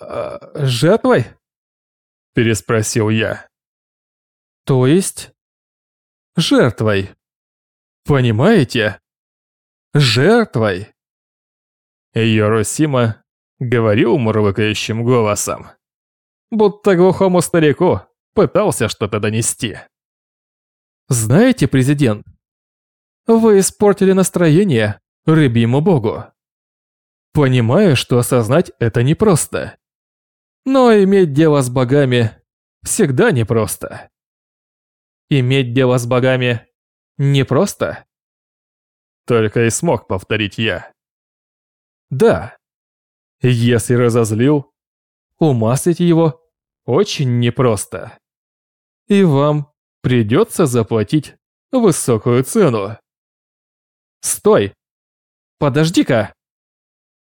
э, жертвой?» Переспросил я. «То есть?» «Жертвой. Понимаете? Жертвой!» Йоросима говорил мурлыкающим голосом. Будто глухому старику пытался что-то донести. «Знаете, президент, вы испортили настроение рыбьему богу. Понимаю, что осознать это непросто. Но иметь дело с богами всегда непросто. Иметь дело с богами непросто? Только и смог повторить я. Да, если разозлил, умаслить его очень непросто. И вам придется заплатить высокую цену. Стой! Подожди-ка!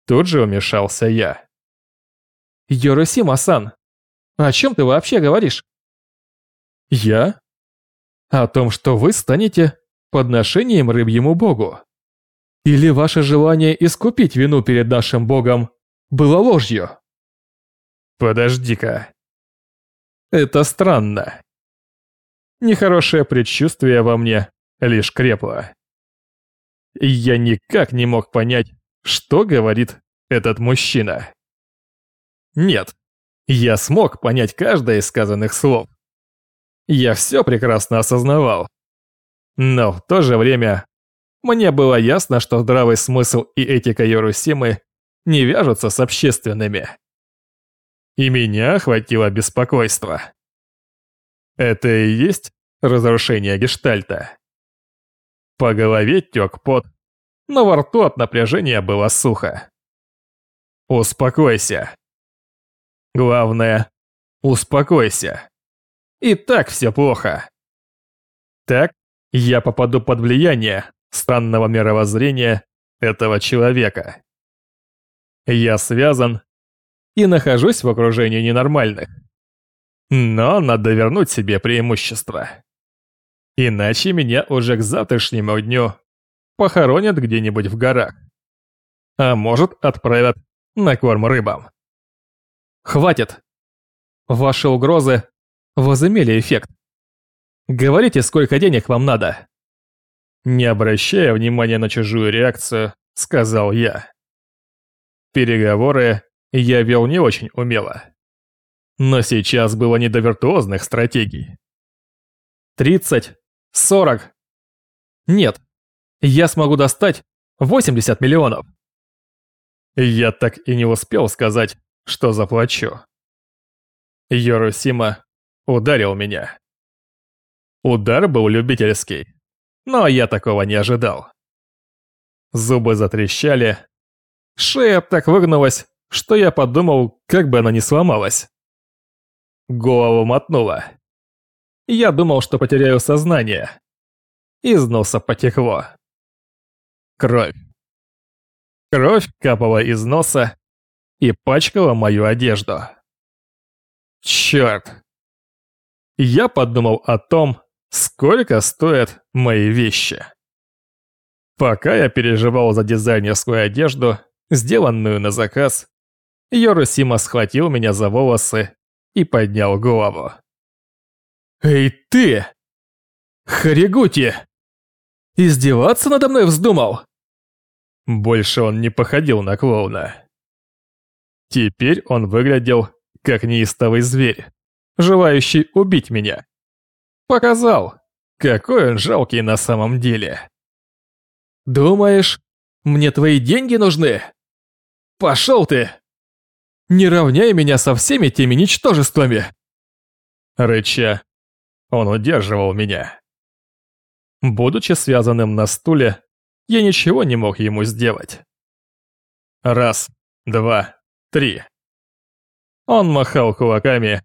Тут же вмешался я. Йоросима-сан, о чем ты вообще говоришь? Я? О том, что вы станете подношением рыбьему богу. Или ваше желание искупить вину перед нашим богом было ложью? Подожди-ка. Это странно. Нехорошее предчувствие во мне лишь крепло. Я никак не мог понять, что говорит этот мужчина. Нет, я смог понять каждое из сказанных слов. Я все прекрасно осознавал. Но в то же время мне было ясно, что здравый смысл и этика Йорусимы не вяжутся с общественными. И меня охватило беспокойство. Это и есть разрушение гештальта. По голове тек пот, но во рту от напряжения было сухо. Успокойся. Главное, успокойся. И так все плохо. Так я попаду под влияние странного мировоззрения этого человека. Я связан и нахожусь в окружении ненормальных. Но надо вернуть себе преимущество. Иначе меня уже к завтрашнему дню похоронят где-нибудь в горах. А может, отправят на корм рыбам. Хватит. Ваши угрозы возымели эффект. Говорите, сколько денег вам надо. Не обращая внимания на чужую реакцию, сказал я. Переговоры я вел не очень умело. Но сейчас было не до виртуозных стратегий. Тридцать Сорок. Нет, я смогу достать 80 миллионов. Я так и не успел сказать, что заплачу. Йорусима ударил меня. Удар был любительский, но я такого не ожидал. Зубы затрещали, шея так выгнулась, что я подумал, как бы она не сломалась. Голову мотнула. Я думал, что потеряю сознание. Из носа потекло. Кровь. Кровь капала из носа и пачкала мою одежду. Черт. Я подумал о том, сколько стоят мои вещи. Пока я переживал за дизайнерскую одежду, сделанную на заказ, Йорусима схватил меня за волосы и поднял голову. «Эй ты! Харигути! Издеваться надо мной вздумал?» Больше он не походил на клоуна. Теперь он выглядел как неистовый зверь, желающий убить меня. Показал, какой он жалкий на самом деле. «Думаешь, мне твои деньги нужны? Пошел ты! Не равняй меня со всеми теми ничтожествами!» Рыча, он удерживал меня. Будучи связанным на стуле, я ничего не мог ему сделать. Раз, два, три. Он махал кулаками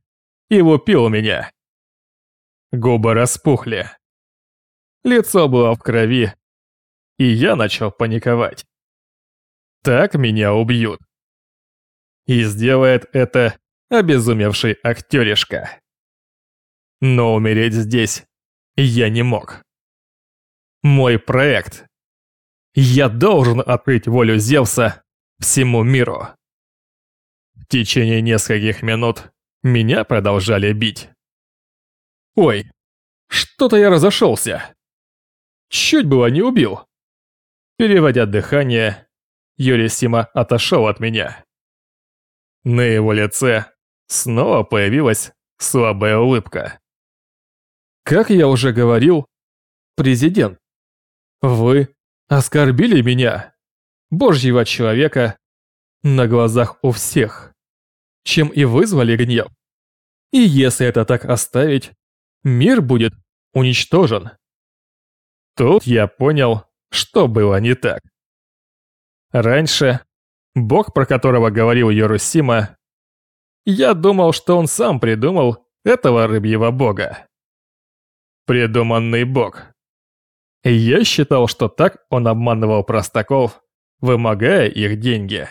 и лупил меня. Губы распухли. Лицо было в крови, и я начал паниковать. Так меня убьют. И сделает это обезумевший актеришка. Но умереть здесь я не мог. Мой проект. Я должен открыть волю Зевса всему миру. В течение нескольких минут меня продолжали бить. Ой, что-то я разошелся. Чуть было не убил. Переводя дыхание, Юрисима отошел от меня. На его лице снова появилась слабая улыбка. Как я уже говорил, президент, вы оскорбили меня, божьего человека, на глазах у всех, чем и вызвали гнев. И если это так оставить, мир будет уничтожен. Тут я понял, что было не так. Раньше, бог, про которого говорил Йорусима, я думал, что он сам придумал этого рыбьего бога. Придуманный бог. Я считал, что так он обманывал простаков, вымогая их деньги.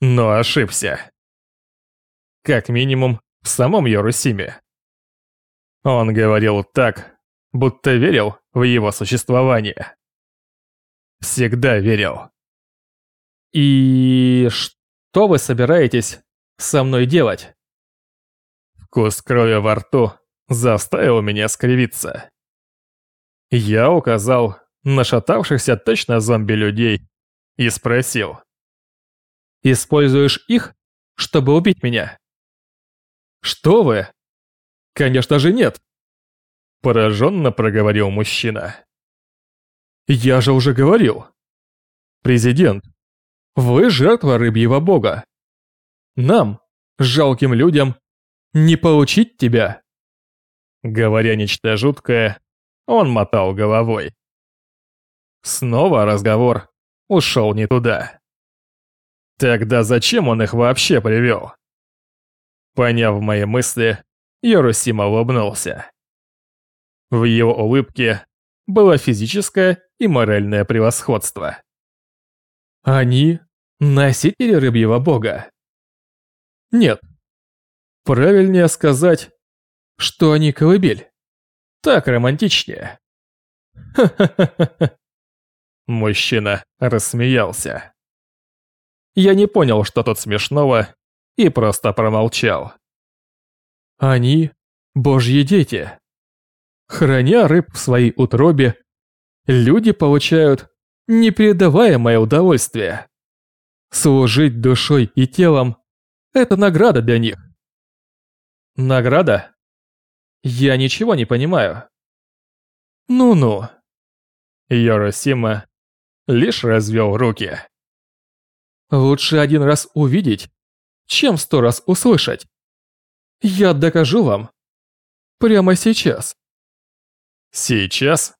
Но ошибся. Как минимум, в самом Йорусиме. Он говорил так, будто верил в его существование. Всегда верил. «И что вы собираетесь со мной делать?» Вкус крови во рту заставил меня скривиться. Я указал на шатавшихся точно зомби-людей и спросил. «Используешь их, чтобы убить меня?» «Что вы?» «Конечно же нет!» Пораженно проговорил мужчина. «Я же уже говорил. Президент, вы жертва рыбьего бога. Нам, жалким людям, не получить тебя». Говоря нечто жуткое, он мотал головой. Снова разговор ушел не туда. Тогда зачем он их вообще привел? Поняв мои мысли, Йорусима улыбнулся. В его улыбке было физическое и моральное превосходство. Они носители рыбьего бога. Нет. Правильнее сказать, что они колыбель. Так романтичнее. Ха-ха-ха-ха. Мужчина рассмеялся. Я не понял, что тут смешного, и просто промолчал. Они – божьи дети. Храня рыб в своей утробе, люди получают непередаваемое удовольствие. Служить душой и телом – это награда для них. Награда? Я ничего не понимаю. Ну-ну. Йоросима лишь развел руки. Лучше один раз увидеть, чем сто раз услышать. Я докажу вам. Прямо сейчас. Сейчас?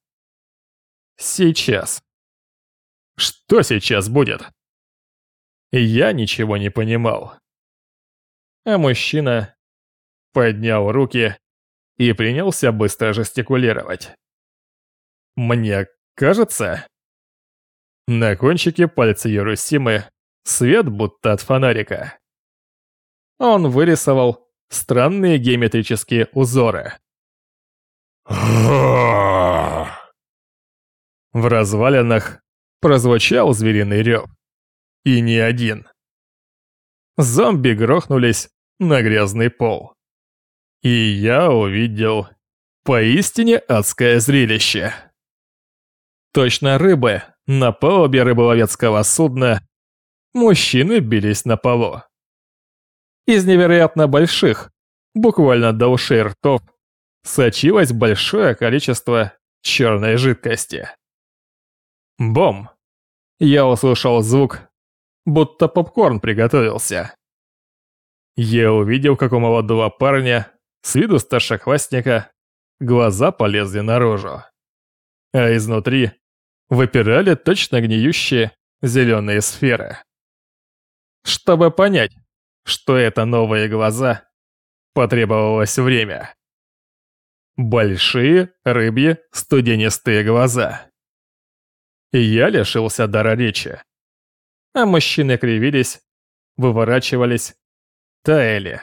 Сейчас. Что сейчас будет? Я ничего не понимал. А мужчина поднял руки и принялся быстро жестикулировать. Мне кажется... На кончике пальца Юрусимы свет будто от фонарика. Он вырисовал странные геометрические узоры. В развалинах прозвучал звериный рев. И не один. Зомби грохнулись на грязный пол. И я увидел поистине адское зрелище. Точно рыбы на палубе рыболовецкого судна мужчины бились на полу. Из невероятно больших, буквально до ушей ртов, сочилось большое количество черной жидкости. Бом! Я услышал звук, будто попкорн приготовился. Я увидел, как у молодого парня, с виду старшеклассника, глаза полезли наружу. А изнутри выпирали точно гниющие зеленые сферы. Чтобы понять, что это новые глаза, потребовалось время. Большие рыбьи студенистые глаза. я лишился дара речи. А мужчины кривились, выворачивались, таяли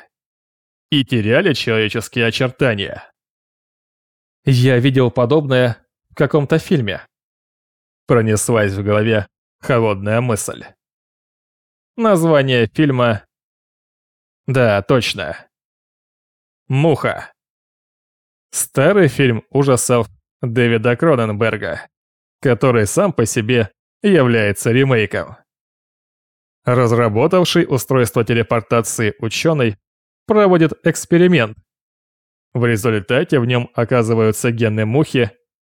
и теряли человеческие очертания. Я видел подобное в каком-то фильме. Пронеслась в голове холодная мысль. Название фильма Да, точно. Муха. Старый фильм ужасов Дэвида Кроненберга, который сам по себе является ремейком. Разработавший устройство телепортации ученый проводит эксперимент. В результате в нем оказываются гены мухи,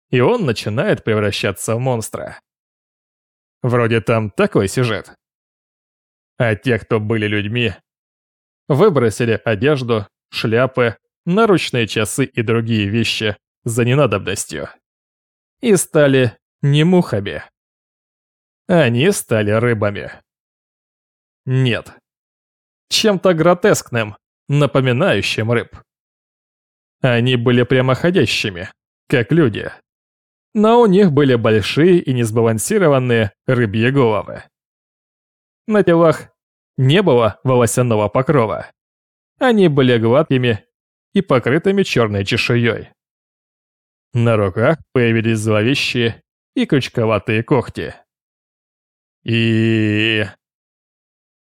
и он начинает превращаться в монстра. Вроде там такой сюжет. А те, кто были людьми, выбросили одежду, шляпы, наручные часы и другие вещи за ненадобностью. И стали не мухами. Они стали рыбами. Нет. Чем-то гротескным, напоминающим рыб. Они были прямоходящими, как люди. Но у них были большие и несбалансированные рыбьи головы. На телах не было волосяного покрова. Они были гладкими и покрытыми черной чешуей. На руках появились зловещие и крючковатые когти. И...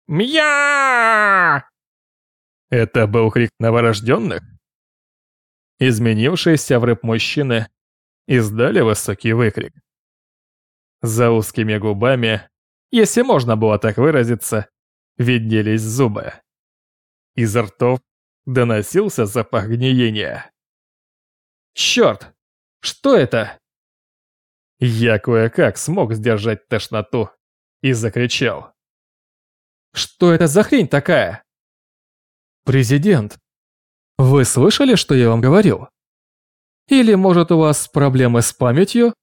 Мя! Это был крик новорожденных? Изменившиеся в рыб мужчины издали высокий выкрик. За узкими губами, если можно было так выразиться, виднелись зубы. Из ртов доносился запах гниения. «Черт! Что это?» Я кое-как смог сдержать тошноту и закричал. «Что это за хрень такая?» «Президент, вы слышали, что я вам говорил? Или, может, у вас проблемы с памятью?»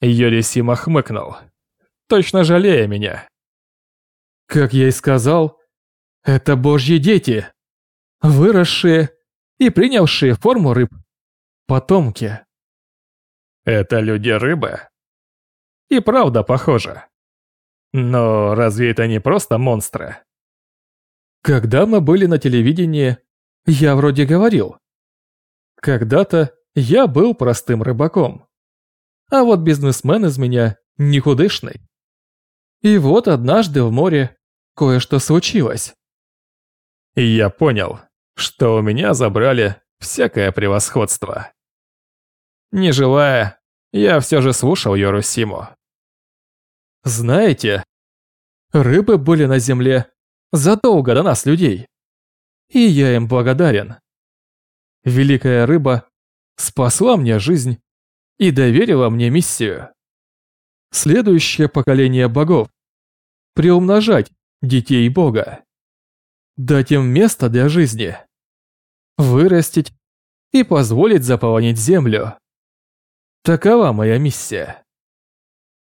Йорисима хмыкнул, точно жалея меня. «Как я и сказал, это божьи дети, выросшие и принявшие форму рыб, потомки». «Это люди-рыбы?» И правда похоже. Но разве это не просто монстры? Когда мы были на телевидении, я вроде говорил. Когда-то я был простым рыбаком. А вот бизнесмен из меня никудышный. И вот однажды в море кое-что случилось. Я понял, что у меня забрали всякое превосходство. Не желая, я все же слушал Йорусиму. Знаете, рыбы были на земле задолго до нас, людей. И я им благодарен. Великая рыба спасла мне жизнь и доверила мне миссию. Следующее поколение богов. Приумножать детей Бога. Дать им место для жизни. Вырастить и позволить заполонить землю. Такова моя миссия.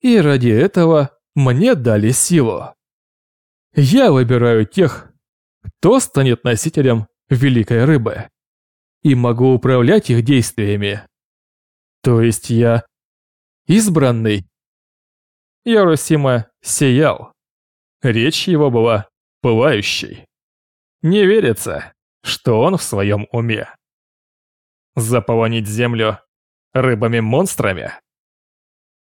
И ради этого мне дали силу. Я выбираю тех, кто станет носителем великой рыбы, и могу управлять их действиями. То есть я избранный. Ярусима сиял. Речь его была пылающей. Не верится, что он в своем уме. Заполонить землю рыбами-монстрами?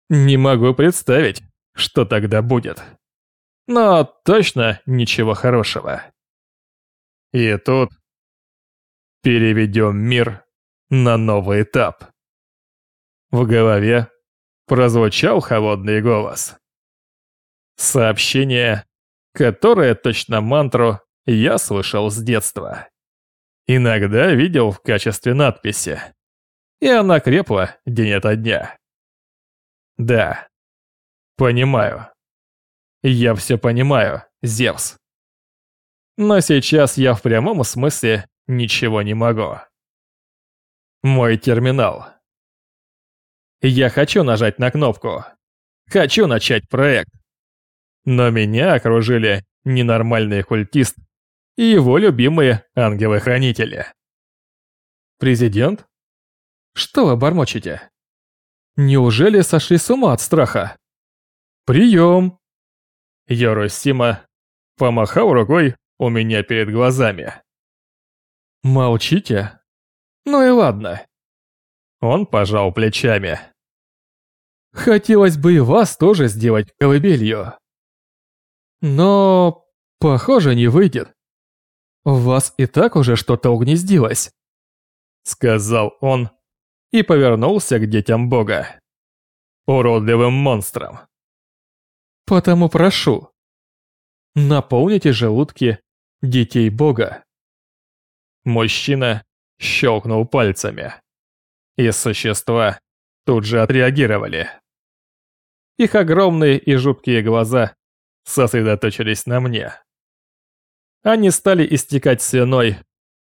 Не могу представить, что тогда будет. Но точно ничего хорошего. И тут переведем мир на новый этап. В голове прозвучал холодный голос. Сообщение, которое точно мантру я слышал с детства. Иногда видел в качестве надписи. И она крепла день ото дня. Да. Понимаю. Я все понимаю, Зевс. Но сейчас я в прямом смысле ничего не могу. Мой терминал. Я хочу нажать на кнопку. Хочу начать проект. Но меня окружили ненормальный культист и его любимые ангелы-хранители. Президент? Что вы бормочете? Неужели сошли с ума от страха? Прием! Яросима помахал рукой у меня перед глазами. Молчите? Ну и ладно. Он пожал плечами. Хотелось бы и вас тоже сделать колыбелью. Но, похоже, не выйдет. «У вас и так уже что-то угнездилось», — сказал он и повернулся к детям Бога. Уродливым монстрам. «Потому прошу, наполните желудки детей Бога». Мужчина щелкнул пальцами, и существа тут же отреагировали. Их огромные и жуткие глаза сосредоточились на мне. Они стали истекать слюной,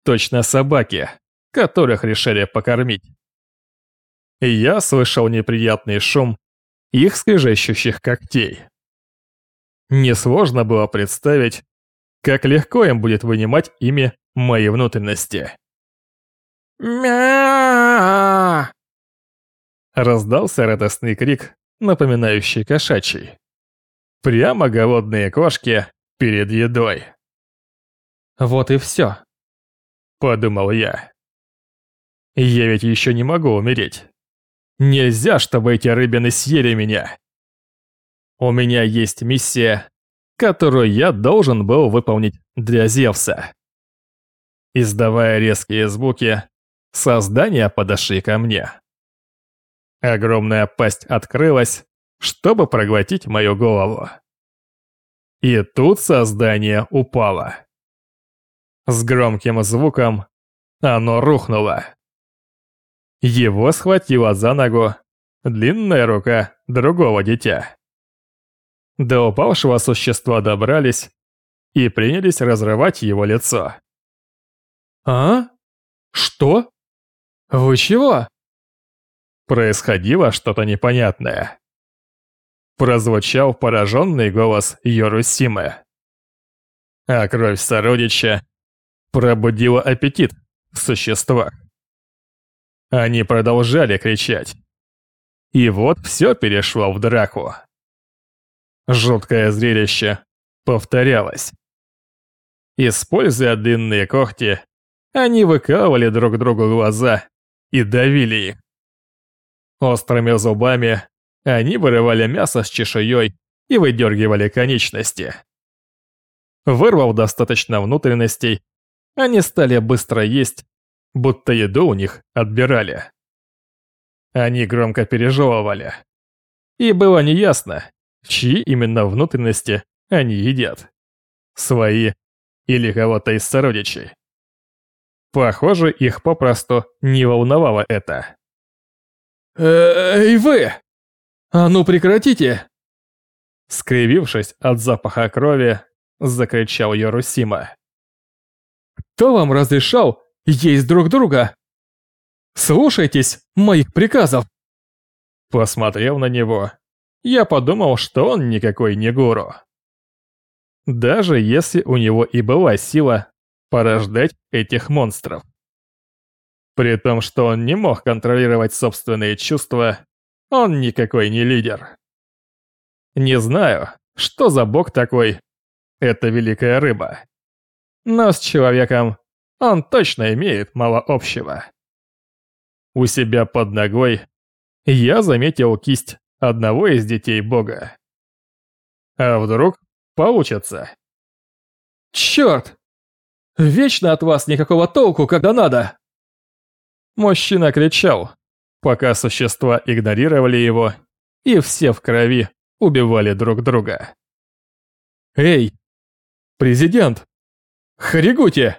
точно собаки, которых решили покормить. я слышал неприятный шум их скрежещущих когтей. Несложно было представить, как легко им будет вынимать ими мои внутренности. «Мя!» Раздался радостный крик, напоминающий кошачий. Прямо голодные кошки перед едой. Вот и все, подумал я. Я ведь еще не могу умереть. Нельзя, чтобы эти рыбины съели меня. У меня есть миссия, которую я должен был выполнить для Зевса. Издавая резкие звуки, создания подошли ко мне. Огромная пасть открылась, чтобы проглотить мою голову. И тут создание упало. С громким звуком оно рухнуло. Его схватила за ногу длинная рука другого дитя. До упавшего существа добрались и принялись разрывать его лицо. «А? Что? Вы чего?» Происходило что-то непонятное. Прозвучал пораженный голос Йорусимы. А кровь сородича пробудила аппетит в существах. Они продолжали кричать. И вот все перешло в драку. Жуткое зрелище повторялось. Используя длинные когти, они выкалывали друг другу глаза и давили их. Острыми зубами они вырывали мясо с чешуей и выдергивали конечности. Вырвав достаточно внутренностей, они стали быстро есть, будто еду у них отбирали. Они громко пережевывали. И было неясно, чьи именно внутренности они едят. Свои или кого-то из сородичей. Похоже, их попросту не волновало это. «Эй, вы! А ну прекратите!» Скривившись от запаха крови, закричал Yorusima. «Кто вам разрешал есть друг друга? Слушайтесь моих приказов!» Посмотрев на него, я подумал, что он никакой не гуру. Даже если у него и была сила порождать этих монстров. При том, что он не мог контролировать собственные чувства, он никакой не лидер. Не знаю, что за бог такой. Это великая рыба. Но с человеком он точно имеет мало общего. У себя под ногой я заметил кисть одного из детей бога. А вдруг получится? Черт! Вечно от вас никакого толку, когда надо! Мужчина кричал, пока существа игнорировали его, и все в крови убивали друг друга. «Эй, президент! Харигути!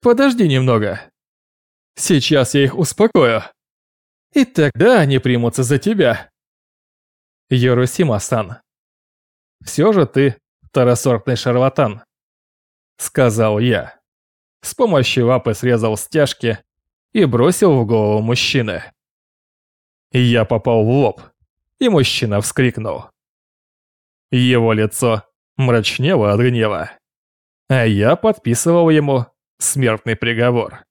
Подожди немного. Сейчас я их успокою. И тогда они примутся за тебя. Йорусима-сан, все же ты второсортный шарлатан», — сказал я. С помощью лапы срезал стяжки и бросил в голову мужчины. Я попал в лоб, и мужчина вскрикнул. Его лицо мрачнело от гнева, а я подписывал ему смертный приговор.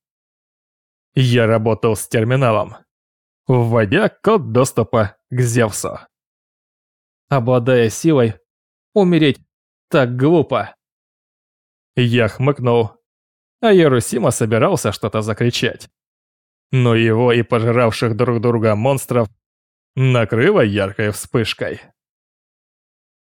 Я работал с терминалом, вводя код доступа к Зевсу. Обладая силой, умереть так глупо. Я хмыкнул, а Ярусима собирался что-то закричать но его и пожиравших друг друга монстров накрыло яркой вспышкой.